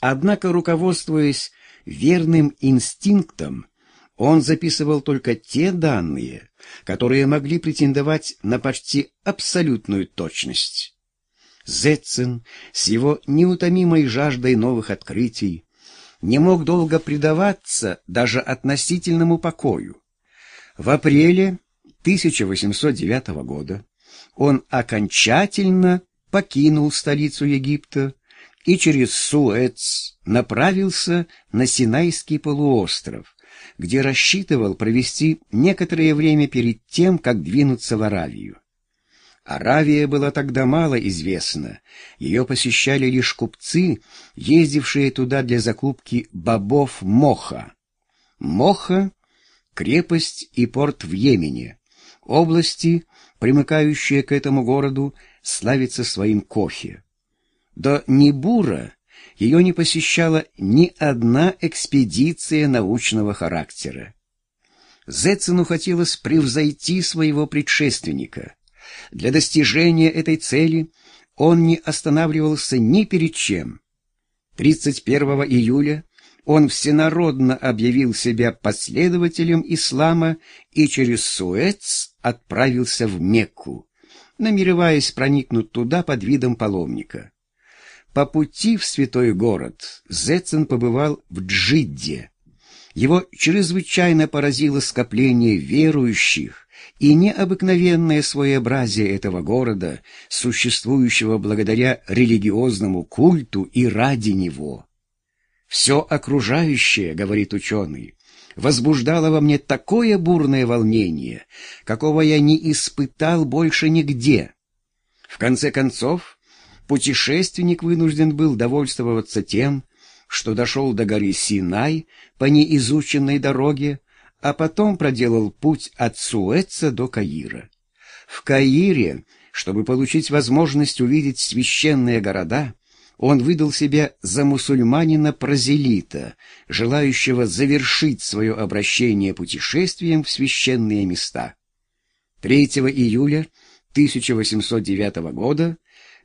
Однако, руководствуясь верным инстинктом, он записывал только те данные, которые могли претендовать на почти абсолютную точность. Зетцин с его неутомимой жаждой новых открытий не мог долго предаваться даже относительному покою. В апреле 1809 года он окончательно покинул столицу Египта и через Суэц направился на Синайский полуостров, где рассчитывал провести некоторое время перед тем, как двинуться в Аравию. Аравия была тогда мало известна, ее посещали лишь купцы, ездившие туда для закупки бобов Моха. Моха — крепость и порт в Йемене, области, примыкающие к этому городу, славятся своим кофе. До Нибура ее не посещала ни одна экспедиция научного характера. Зецину хотелось превзойти своего предшественника. Для достижения этой цели он не останавливался ни перед чем. 31 июля он всенародно объявил себя последователем ислама и через Суэц отправился в Мекку, намереваясь проникнуть туда под видом паломника. По пути в святой город Зецин побывал в Джидде. Его чрезвычайно поразило скопление верующих и необыкновенное своеобразие этого города, существующего благодаря религиозному культу и ради него. «Все окружающее, — говорит ученый, — возбуждало во мне такое бурное волнение, какого я не испытал больше нигде. В конце концов, путешественник вынужден был довольствоваться тем, что дошел до горы Синай по неизученной дороге, а потом проделал путь от Суэца до Каира. В Каире, чтобы получить возможность увидеть священные города, он выдал себя за мусульманина-прозелита, желающего завершить свое обращение путешествием в священные места. 3 июля 1809 года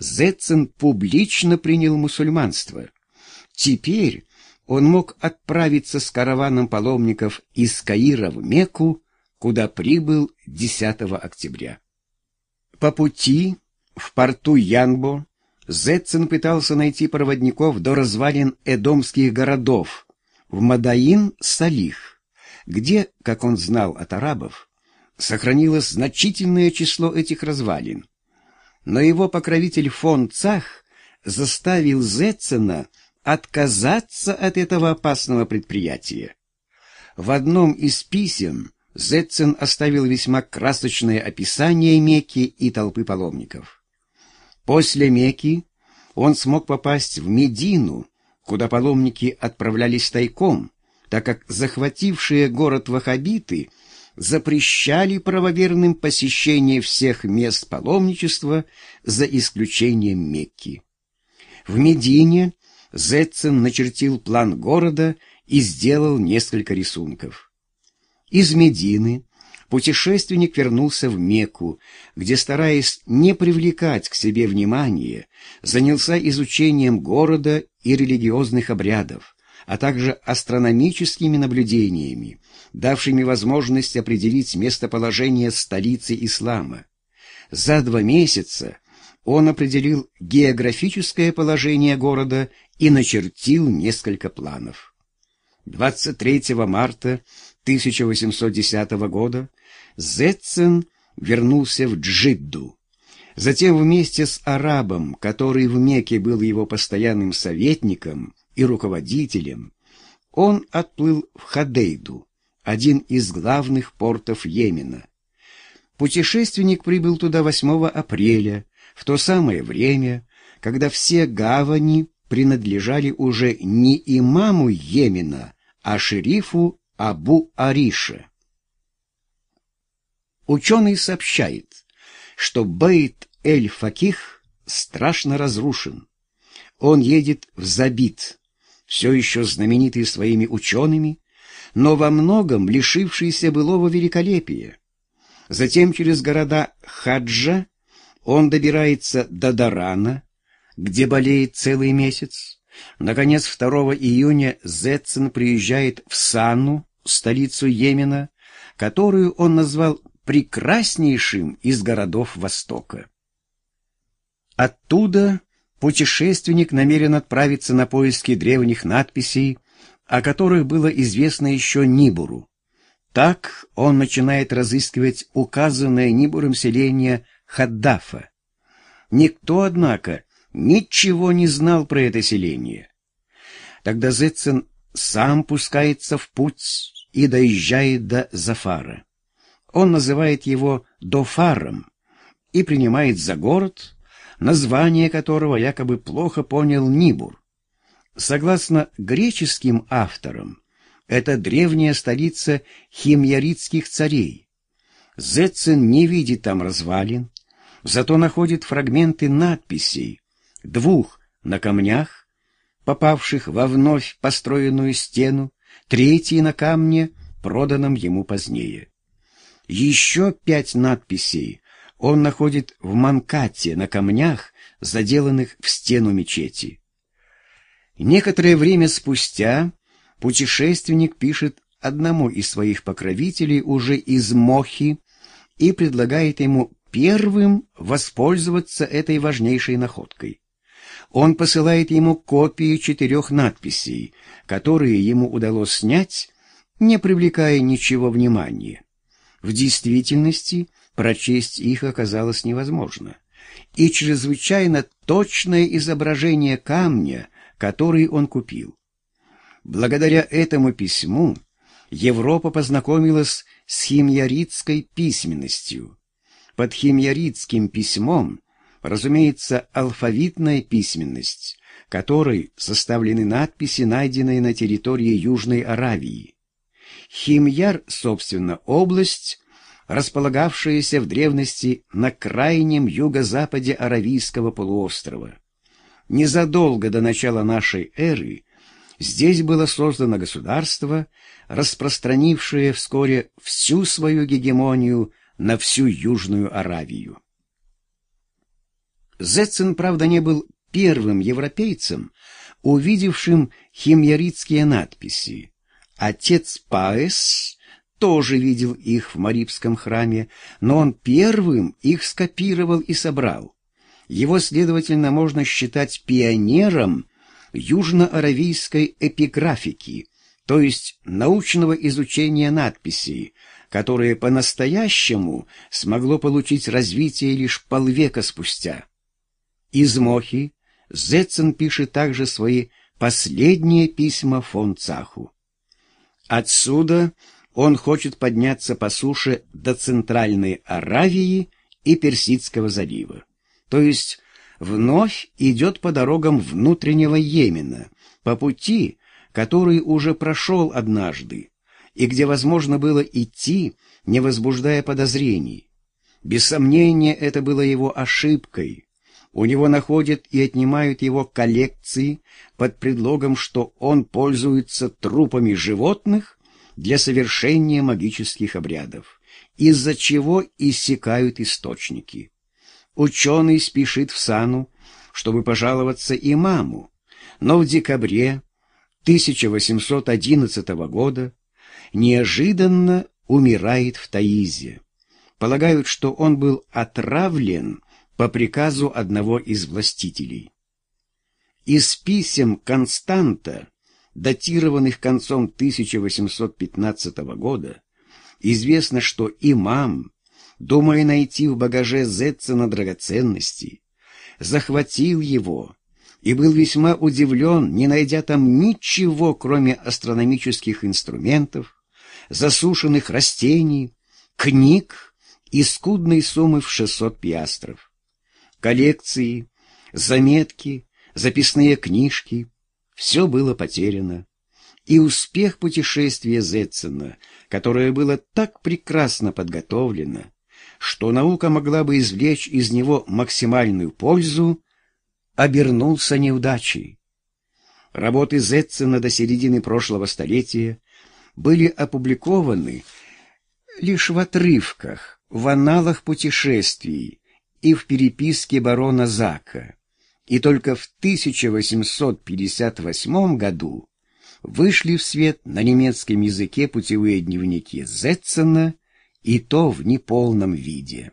Зетцен публично принял мусульманство. Теперь он мог отправиться с караваном паломников из Каира в Мекку, куда прибыл 10 октября. По пути в порту Янбо Зетцен пытался найти проводников до развалин эдомских городов в Мадаин-Салих, где, как он знал от арабов, сохранилось значительное число этих развалин. Но его покровитель фон Цах заставил Зетцена отказаться от этого опасного предприятия. В одном из писем Зетцен оставил весьма красочное описание Мекки и толпы паломников. После Мекки он смог попасть в Медину, куда паломники отправлялись тайком, так как захватившие город вахабиты запрещали правоверным посещение всех мест паломничества за исключением Мекки. В Медине Зетцен начертил план города и сделал несколько рисунков. Из Медины путешественник вернулся в Мекку, где, стараясь не привлекать к себе внимания, занялся изучением города и религиозных обрядов, а также астрономическими наблюдениями, давшими возможность определить местоположение столицы ислама. За два месяца он определил географическое положение города и начертил несколько планов. 23 марта 1810 года Зетцен вернулся в Джидду. Затем вместе с арабом, который в Мекке был его постоянным советником и руководителем, он отплыл в Хадейду, один из главных портов Йемена. Путешественник прибыл туда 8 апреля, в то самое время, когда все гавани принадлежали уже не имаму Йемена, а шерифу Абу Арише. Ученый сообщает, что Бейт-эль-Факих страшно разрушен. Он едет в Забит, все еще знаменитый своими учеными, но во многом лишившийся былого великолепия. Затем через города Хаджа он добирается до Дарана, где болеет целый месяц, Наконец, 2 июня Зетцен приезжает в Санну, столицу Йемена, которую он назвал прекраснейшим из городов Востока. Оттуда путешественник намерен отправиться на поиски древних надписей, о которых было известно еще Нибуру. Так он начинает разыскивать указанное Нибуром селение Хаддафа. Никто, однако, ничего не знал про это селение. Тогда Зетцен сам пускается в путь и доезжает до Зафара. Он называет его Дофаром и принимает за город, название которого якобы плохо понял Нибур. Согласно греческим авторам, это древняя столица химьяритских царей. Зетцен не видит там развалин, зато находит фрагменты надписей, двух на камнях, попавших во вновь построенную стену, третий на камне, проданном ему позднее. Еще пять надписей он находит в Манкате на камнях, заделанных в стену мечети. Некоторое время спустя путешественник пишет одному из своих покровителей уже из Мохи и предлагает ему первым воспользоваться этой важнейшей находкой. Он посылает ему копии четырех надписей, которые ему удалось снять, не привлекая ничего внимания. В действительности прочесть их оказалось невозможно, и чрезвычайно точное изображение камня, который он купил. Благодаря этому письму Европа познакомилась с химьяритской письменностью. Под химьяритским письмом, разумеется, алфавитная письменность, которой составлены надписи, найденные на территории Южной Аравии. Химьяр, собственно, область, располагавшаяся в древности на крайнем юго-западе Аравийского полуострова. Незадолго до начала нашей эры здесь было создано государство, распространившее вскоре всю свою гегемонию на всю Южную Аравию. Зетцен, правда, не был первым европейцем, увидевшим химьяритские надписи. Отец Паэс тоже видел их в Марибском храме, но он первым их скопировал и собрал. Его, следовательно, можно считать пионером южно-аравийской эпиграфики, то есть научного изучения надписей, которое по-настоящему смогло получить развитие лишь полвека спустя. Из Мохи Зетцен пишет также свои последние письма фон Цаху. Отсюда он хочет подняться по суше до Центральной Аравии и Персидского залива, то есть вновь идет по дорогам внутреннего Йемена, по пути, который уже прошел однажды, и где возможно было идти, не возбуждая подозрений. Без сомнения, это было его ошибкой. У него находят и отнимают его коллекции под предлогом, что он пользуется трупами животных для совершения магических обрядов, из-за чего иссякают источники. Ученый спешит в Сану, чтобы пожаловаться имаму, но в декабре 1811 года неожиданно умирает в Таизе. Полагают, что он был отравлен по приказу одного из властителей. Из писем Константа датированных концом 1815 года, известно, что имам, думая найти в багаже Зетцена драгоценности, захватил его и был весьма удивлен, не найдя там ничего, кроме астрономических инструментов, засушенных растений, книг и скудной суммы в 600 пиастров. Коллекции, заметки, записные книжки — все было потеряно. И успех путешествия Зетцена, которое было так прекрасно подготовлено, что наука могла бы извлечь из него максимальную пользу, обернулся неудачей. Работы Зетцена до середины прошлого столетия были опубликованы лишь в отрывках, в аналах путешествий и в переписке барона Зака и только в 1858 году вышли в свет на немецком языке путевые дневники Зетцена, и то в неполном виде.